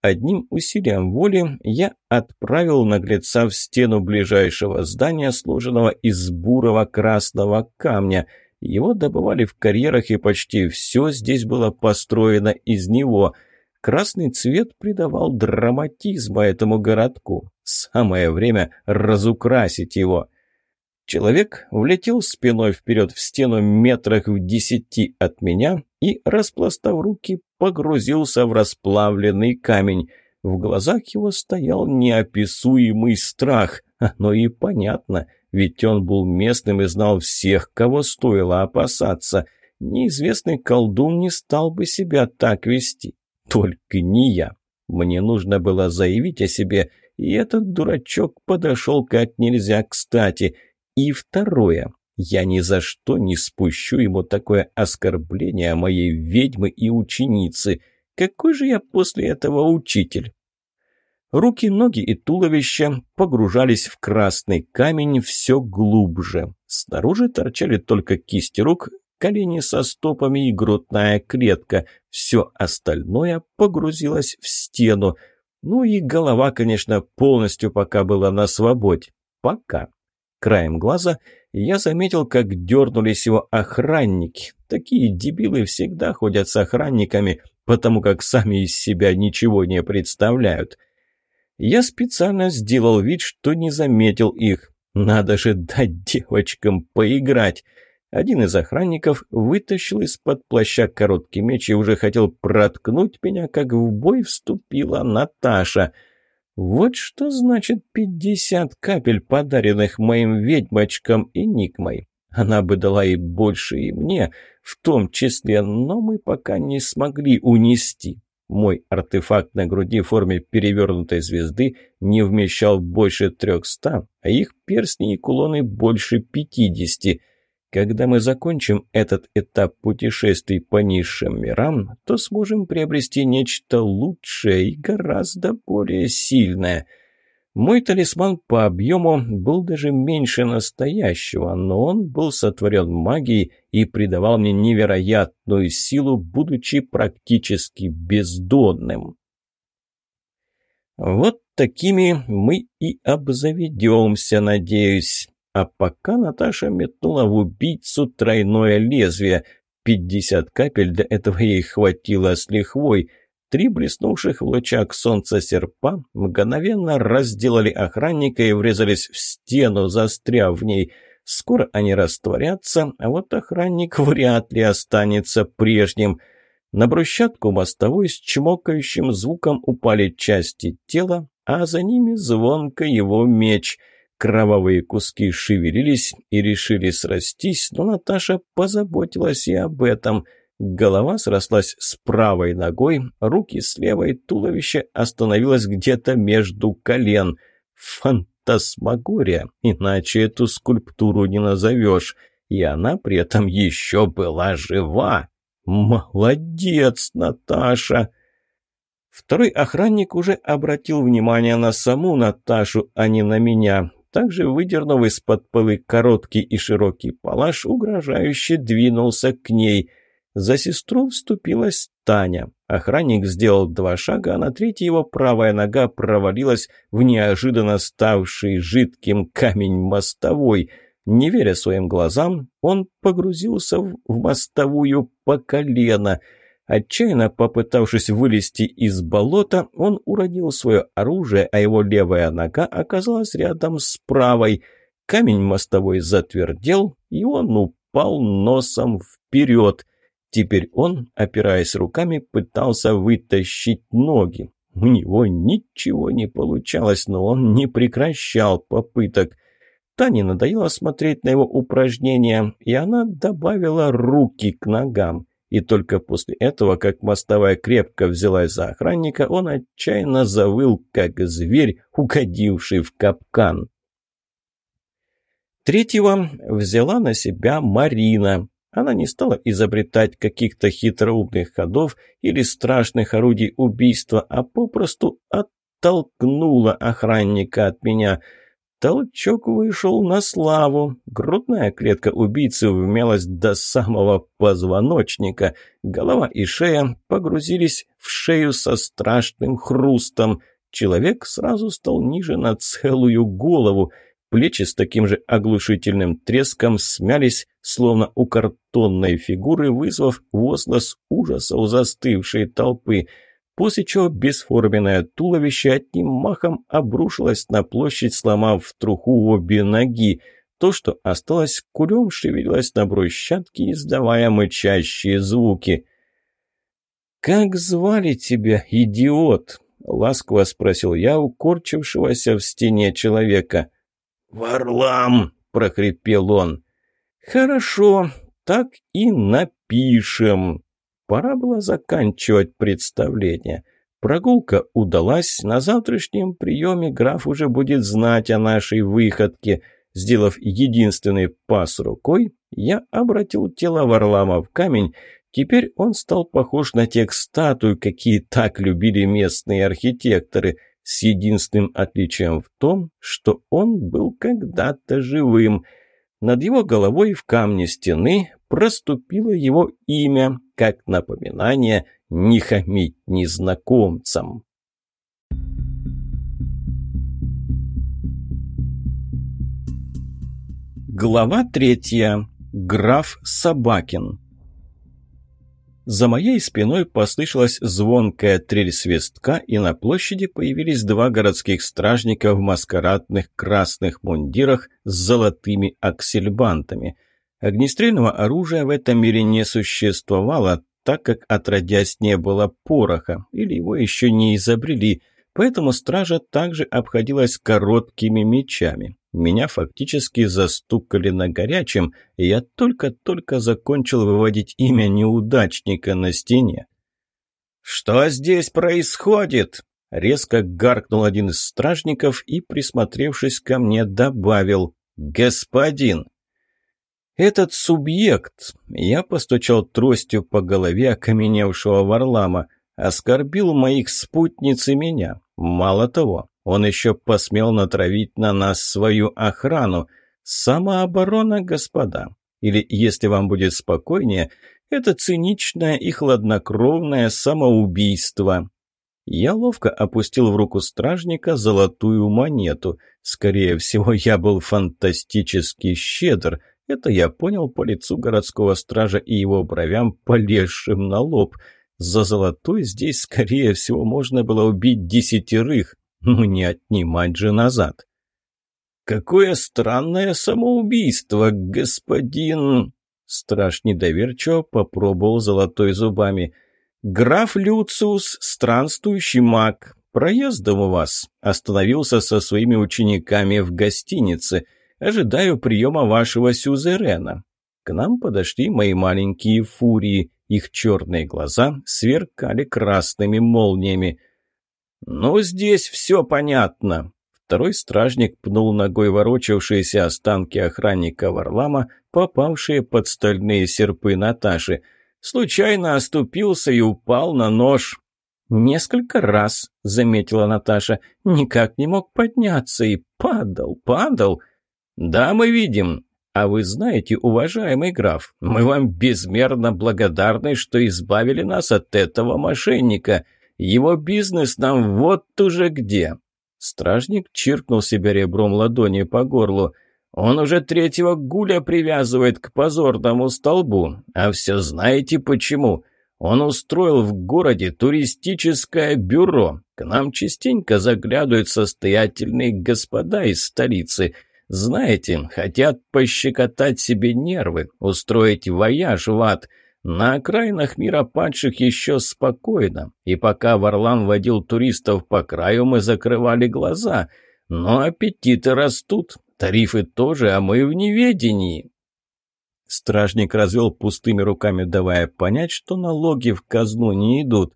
Одним усилием воли я отправил наглеца в стену ближайшего здания, сложенного из бурого красного камня. Его добывали в карьерах, и почти все здесь было построено из него – Красный цвет придавал драматизма этому городку. Самое время разукрасить его. Человек влетел спиной вперед в стену метрах в десяти от меня и, распластав руки, погрузился в расплавленный камень. В глазах его стоял неописуемый страх. Оно и понятно, ведь он был местным и знал всех, кого стоило опасаться. Неизвестный колдун не стал бы себя так вести. Только не я. Мне нужно было заявить о себе, и этот дурачок подошел как нельзя кстати. И второе. Я ни за что не спущу ему такое оскорбление моей ведьмы и ученицы. Какой же я после этого учитель? Руки, ноги и туловище погружались в красный камень все глубже. Снаружи торчали только кисти рук, колени со стопами и грудная клетка. Все остальное погрузилось в стену. Ну и голова, конечно, полностью пока была на свободе. Пока. Краем глаза я заметил, как дернулись его охранники. Такие дебилы всегда ходят с охранниками, потому как сами из себя ничего не представляют. Я специально сделал вид, что не заметил их. Надо же дать девочкам поиграть. Один из охранников вытащил из-под плаща короткий меч и уже хотел проткнуть меня, как в бой вступила Наташа. Вот что значит пятьдесят капель, подаренных моим ведьмочкам и Никмой. Она бы дала и больше, и мне, в том числе, но мы пока не смогли унести. Мой артефакт на груди в форме перевернутой звезды не вмещал больше трехста, а их перстни и кулоны больше пятидесяти — когда мы закончим этот этап путешествий по низшим мирам, то сможем приобрести нечто лучшее и гораздо более сильное. Мой талисман по объему был даже меньше настоящего, но он был сотворен магией и придавал мне невероятную силу, будучи практически бездонным. Вот такими мы и обзаведемся, надеюсь. А пока Наташа метнула в убийцу тройное лезвие. Пятьдесят капель для этого ей хватило с лихвой. Три блеснувших в лучах солнца серпа мгновенно разделали охранника и врезались в стену, застряв в ней. Скоро они растворятся, а вот охранник вряд ли останется прежним. На брусчатку мостовой с чмокающим звуком упали части тела, а за ними звонко его меч — Кровавые куски шевелились и решили срастись, но Наташа позаботилась и об этом. Голова срослась с правой ногой, руки с левой, туловище остановилось где-то между колен. Фантасмагория, иначе эту скульптуру не назовешь. И она при этом еще была жива. «Молодец, Наташа!» Второй охранник уже обратил внимание на саму Наташу, а не на меня. Также, выдернув из-под полы короткий и широкий палаш, угрожающе двинулся к ней. За сестру вступилась Таня. Охранник сделал два шага, а на третий его правая нога провалилась в неожиданно ставший жидким камень мостовой. Не веря своим глазам, он погрузился в мостовую по колено – Отчаянно попытавшись вылезти из болота, он уронил свое оружие, а его левая нога оказалась рядом с правой. Камень мостовой затвердел, и он упал носом вперед. Теперь он, опираясь руками, пытался вытащить ноги. У него ничего не получалось, но он не прекращал попыток. Тане надоело смотреть на его упражнения, и она добавила руки к ногам. И только после этого, как мостовая крепко взялась за охранника, он отчаянно завыл, как зверь, угодивший в капкан. Третьего взяла на себя Марина. Она не стала изобретать каких-то хитроумных ходов или страшных орудий убийства, а попросту оттолкнула охранника от меня – Толчок вышел на славу. Грудная клетка убийцы вмялась до самого позвоночника. Голова и шея погрузились в шею со страшным хрустом. Человек сразу стал ниже на целую голову. Плечи с таким же оглушительным треском смялись, словно у картонной фигуры, вызвав возглас ужаса у застывшей толпы – после чего бесформенное туловище одним махом обрушилось на площадь, сломав в труху обе ноги. То, что осталось кулем, шевелилось на брусчатке, издавая мычащие звуки. «Как звали тебя, идиот?» — ласково спросил я у корчившегося в стене человека. «Варлам!» — прохрипел он. «Хорошо, так и напишем». Пора было заканчивать представление. Прогулка удалась, на завтрашнем приеме граф уже будет знать о нашей выходке. Сделав единственный пас рукой, я обратил тело Варлама в камень. Теперь он стал похож на тех статуй, какие так любили местные архитекторы, с единственным отличием в том, что он был когда-то живым. Над его головой в камне стены проступило его имя, как напоминание не хамить незнакомцам. Глава третья. Граф Собакин. За моей спиной послышалась звонкая трель свистка, и на площади появились два городских стражника в маскарадных красных мундирах с золотыми аксельбантами – Огнестрельного оружия в этом мире не существовало, так как отродясь не было пороха, или его еще не изобрели, поэтому стража также обходилась короткими мечами. Меня фактически застукали на горячем, и я только-только закончил выводить имя неудачника на стене. «Что здесь происходит?» Резко гаркнул один из стражников и, присмотревшись ко мне, добавил «Господин!» Этот субъект, я постучал тростью по голове окаменевшего Варлама, оскорбил моих спутниц и меня. Мало того, он еще посмел натравить на нас свою охрану. Самооборона, господа. Или, если вам будет спокойнее, это циничное и хладнокровное самоубийство. Я ловко опустил в руку стражника золотую монету. Скорее всего, я был фантастически щедр — это я понял по лицу городского стража и его бровям, полезшим на лоб. За золотой здесь, скорее всего, можно было убить десятерых, но не отнимать же назад. «Какое странное самоубийство, господин...» Страж недоверчиво попробовал золотой зубами. «Граф Люциус, странствующий маг, проездом у вас, остановился со своими учениками в гостинице». Ожидаю приема вашего сюзерена». К нам подошли мои маленькие фурии. Их черные глаза сверкали красными молниями. «Ну, здесь все понятно». Второй стражник пнул ногой ворочавшиеся останки охранника Варлама, попавшие под стальные серпы Наташи. Случайно оступился и упал на нож». «Несколько раз», — заметила Наташа, — «никак не мог подняться и падал, падал». «Да, мы видим. А вы знаете, уважаемый граф, мы вам безмерно благодарны, что избавили нас от этого мошенника. Его бизнес нам вот уже где». Стражник чиркнул себя ребром ладони по горлу. «Он уже третьего гуля привязывает к позорному столбу. А все знаете почему?» Он устроил в городе туристическое бюро. К нам частенько заглядывают состоятельные господа из столицы. Знаете, хотят пощекотать себе нервы, устроить вояж в ад. На окраинах мира падших еще спокойно, и пока Варлам водил туристов по краю, мы закрывали глаза. Но аппетиты растут, тарифы тоже, а мы в неведении. Стражник развел пустыми руками, давая понять, что налоги в казну не идут.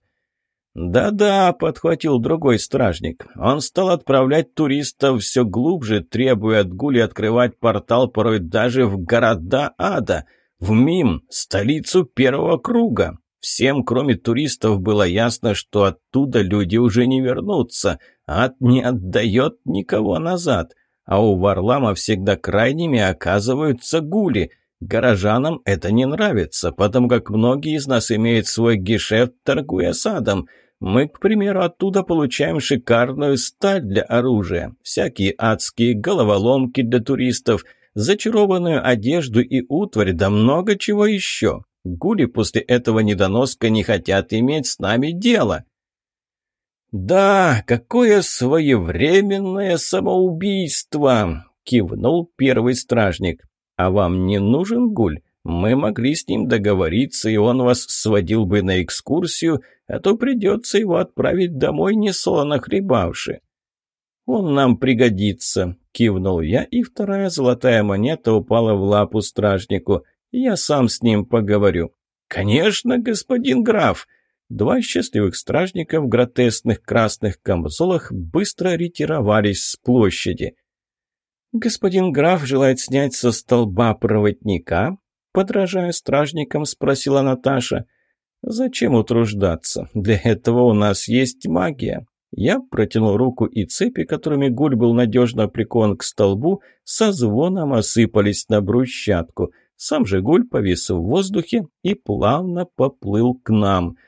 «Да-да», — подхватил другой стражник. Он стал отправлять туристов все глубже, требуя от Гули открывать портал порой даже в города ада, в Мим, столицу первого круга. Всем, кроме туристов, было ясно, что оттуда люди уже не вернутся. Ад не отдает никого назад. А у Варлама всегда крайними оказываются гули — Горожанам это не нравится, потому как многие из нас имеют свой гешефт, торгуя садом. Мы, к примеру, оттуда получаем шикарную сталь для оружия, всякие адские головоломки для туристов, зачарованную одежду и утварь, да много чего еще. Гули после этого недоноска не хотят иметь с нами дело. «Да, какое своевременное самоубийство!» — кивнул первый стражник. А вам не нужен гуль? Мы могли с ним договориться, и он вас сводил бы на экскурсию, а то придется его отправить домой несолоно хлебавши». «Он нам пригодится», — кивнул я, и вторая золотая монета упала в лапу стражнику. «Я сам с ним поговорю». «Конечно, господин граф!» Два счастливых стражника в гротесных красных камзолах быстро ретировались с площади. «Господин граф желает снять со столба проводника?» Подражая стражникам, спросила Наташа. «Зачем утруждаться? Для этого у нас есть магия». Я протянул руку, и цепи, которыми гуль был надежно прикован к столбу, со звоном осыпались на брусчатку. Сам же гуль повис в воздухе и плавно поплыл к нам –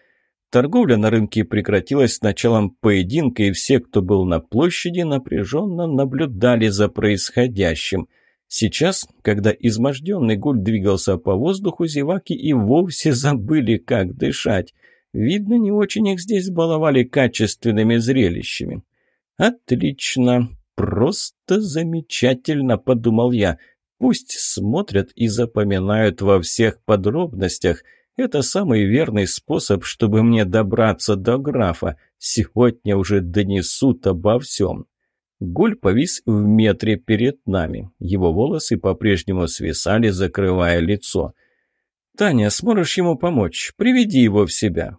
Торговля на рынке прекратилась с началом поединка, и все, кто был на площади, напряженно наблюдали за происходящим. Сейчас, когда изможденный гуль двигался по воздуху, зеваки и вовсе забыли, как дышать. Видно, не очень их здесь баловали качественными зрелищами. «Отлично! Просто замечательно!» — подумал я. «Пусть смотрят и запоминают во всех подробностях». Это самый верный способ, чтобы мне добраться до графа. Сегодня уже донесут обо всем. Гуль повис в метре перед нами. Его волосы по-прежнему свисали, закрывая лицо. «Таня, сможешь ему помочь? Приведи его в себя».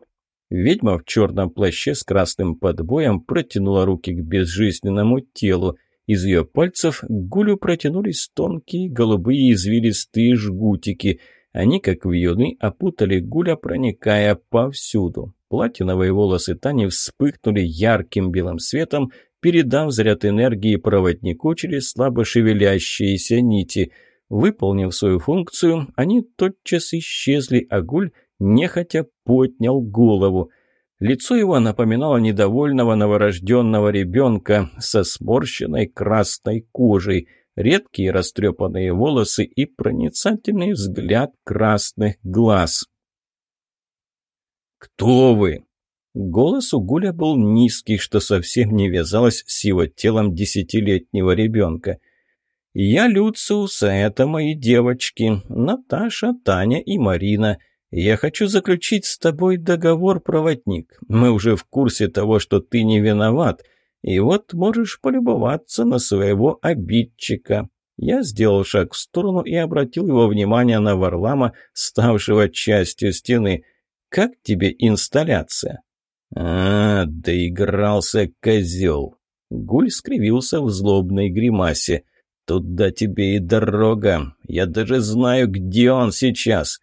Ведьма в черном плаще с красным подбоем протянула руки к безжизненному телу. Из ее пальцев к Гулю протянулись тонкие голубые извилистые жгутики – они, как вьюны, опутали Гуля, проникая повсюду. Платиновые волосы Тани вспыхнули ярким белым светом, передав заряд энергии проводнику через слабо шевелящиеся нити. Выполнив свою функцию, они тотчас исчезли, а Гуль нехотя поднял голову. Лицо его напоминало недовольного новорожденного ребенка со сморщенной красной кожей – редкие растрепанные волосы и проницательный взгляд красных глаз. «Кто вы?» Голос у Гуля был низкий, что совсем не вязалось с его телом десятилетнего ребенка. «Я Люциус, а это мои девочки, Наташа, Таня и Марина. Я хочу заключить с тобой договор, проводник. Мы уже в курсе того, что ты не виноват». И вот можешь полюбоваться на своего обидчика. Я сделал шаг в сторону и обратил его внимание на Варлама, ставшего частью стены. «Как тебе инсталляция?» «А, доигрался козел!» Гуль скривился в злобной гримасе. «Туда тебе и дорога. Я даже знаю, где он сейчас».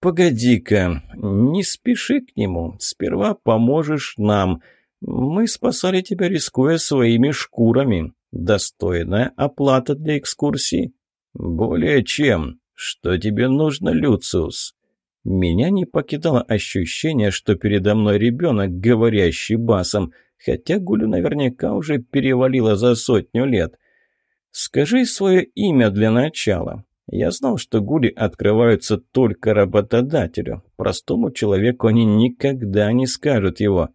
погоди-ка, не спеши к нему, сперва поможешь нам. Мы спасали тебя, рискуя своими шкурами. Достойная оплата для экскурсии. Более чем. Что тебе нужно, Люциус? Меня не покидало ощущение, что передо мной ребенок, говорящий басом, хотя Гулю наверняка уже перевалило за сотню лет. Скажи свое имя для начала. Я знал, что гули открываются только работодателю. Простому человеку они никогда не скажут его.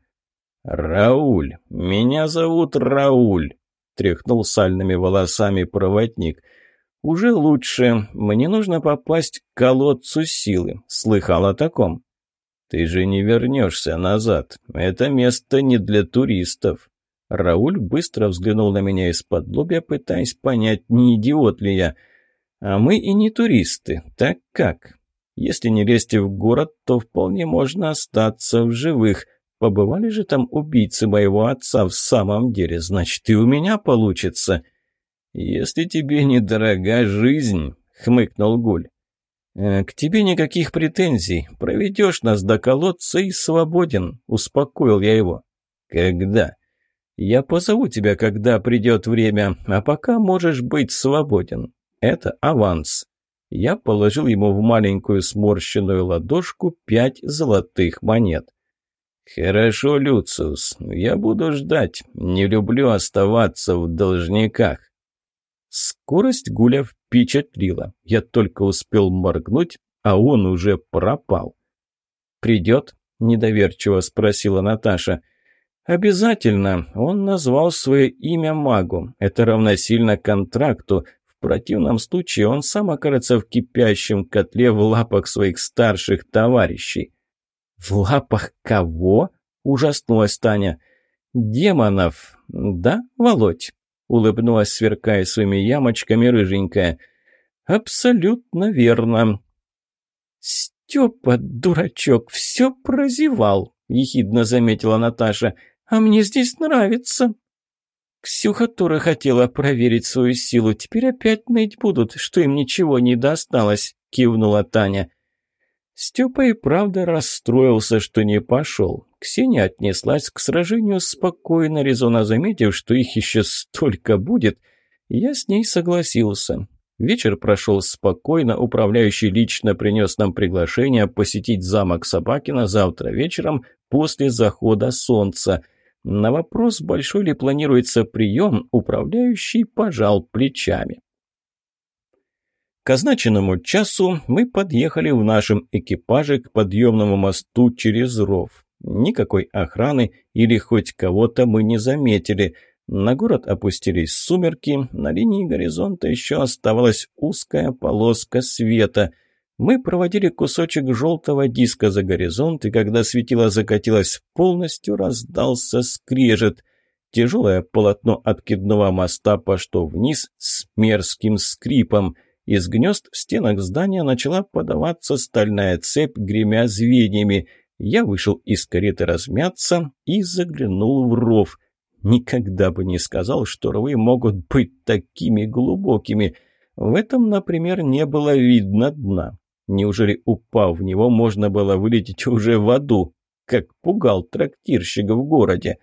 «Рауль! Меня зовут Рауль!» — тряхнул сальными волосами проводник. «Уже лучше. Мне нужно попасть к колодцу силы. Слыхал о таком?» «Ты же не вернешься назад. Это место не для туристов». Рауль быстро взглянул на меня из-под лобья, пытаясь понять, не идиот ли я — а мы и не туристы, так как? Если не лезть в город, то вполне можно остаться в живых. Побывали же там убийцы моего отца в самом деле, значит, и у меня получится. Если тебе недорога жизнь, хмыкнул Гуль. «Э, «К тебе никаких претензий. Проведешь нас до колодца и свободен», — успокоил я его. «Когда?» «Я позову тебя, когда придет время, а пока можешь быть свободен. Это аванс. Я положил ему в маленькую сморщенную ладошку пять золотых монет. «Хорошо, Люциус, я буду ждать. Не люблю оставаться в должниках». Скорость Гуля впечатлила. Я только успел моргнуть, а он уже пропал. «Придет?» – недоверчиво спросила Наташа. «Обязательно. Он назвал свое имя магу. Это равносильно контракту. В противном случае он сам окажется в кипящем котле в лапах своих старших товарищей. «В лапах кого?» – ужаснулась Таня. «Демонов. Да, Володь?» – улыбнулась, сверкая своими ямочками рыженькая. «Абсолютно верно». «Степа, дурачок, все прозевал», – ехидно заметила Наташа. «А мне здесь нравится». Ксюха тоже хотела проверить свою силу. Теперь опять ныть будут, что им ничего не досталось, кивнула Таня. Степа и правда расстроился, что не пошел. Ксения отнеслась к сражению спокойно, резонно заметив, что их еще столько будет. Я с ней согласился. Вечер прошел спокойно, управляющий лично принес нам приглашение посетить замок Собакина завтра вечером после захода солнца. На вопрос, большой ли планируется прием, управляющий пожал плечами. К означенному часу мы подъехали в нашем экипаже к подъемному мосту через ров. Никакой охраны или хоть кого-то мы не заметили. На город опустились сумерки, на линии горизонта еще оставалась узкая полоска света. Мы проводили кусочек желтого диска за горизонт, и когда светило закатилось полностью, раздался скрежет. Тяжелое полотно откидного моста пошло вниз с мерзким скрипом. Из гнезд в стенах здания начала подаваться стальная цепь, гремя звеньями. Я вышел из кареты размяться и заглянул в ров. Никогда бы не сказал, что рвы могут быть такими глубокими. В этом, например, не было видно дна. Неужели, упав в него, можно было вылететь уже в аду, как пугал трактирщик в городе?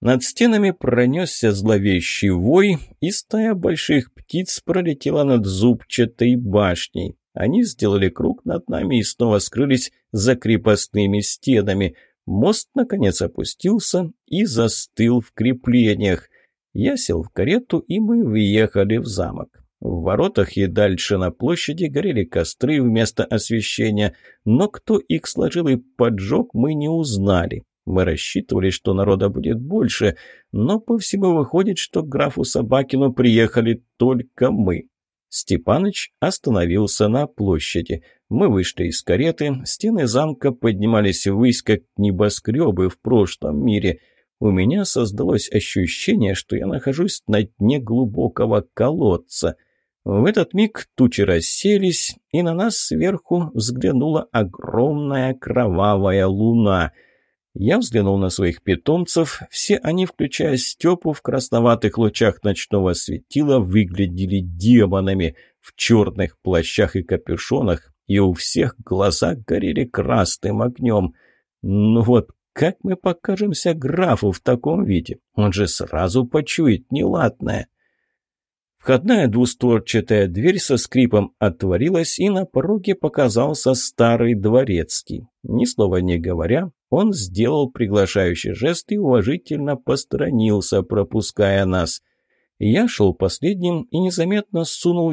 Над стенами пронесся зловещий вой, и стая больших птиц пролетела над зубчатой башней. Они сделали круг над нами и снова скрылись за крепостными стенами. Мост, наконец, опустился и застыл в креплениях. Я сел в карету, и мы въехали в замок. В воротах и дальше на площади горели костры вместо освещения, но кто их сложил и поджег, мы не узнали. Мы рассчитывали, что народа будет больше, но по всему выходит, что к графу Собакину приехали только мы. Степаныч остановился на площади. Мы вышли из кареты, стены замка поднимались ввысь, как небоскребы в прошлом мире. У меня создалось ощущение, что я нахожусь на дне глубокого колодца — в этот миг тучи расселись, и на нас сверху взглянула огромная кровавая луна. Я взглянул на своих питомцев, все они, включая Степу, в красноватых лучах ночного светила выглядели демонами в черных плащах и капюшонах, и у всех глаза горели красным огнем. Ну вот как мы покажемся графу в таком виде? Он же сразу почует неладное. Входная двустворчатая дверь со скрипом отворилась, и на пороге показался старый дворецкий. Ни слова не говоря, он сделал приглашающий жест и уважительно посторонился, пропуская нас. Я шел последним и незаметно сунул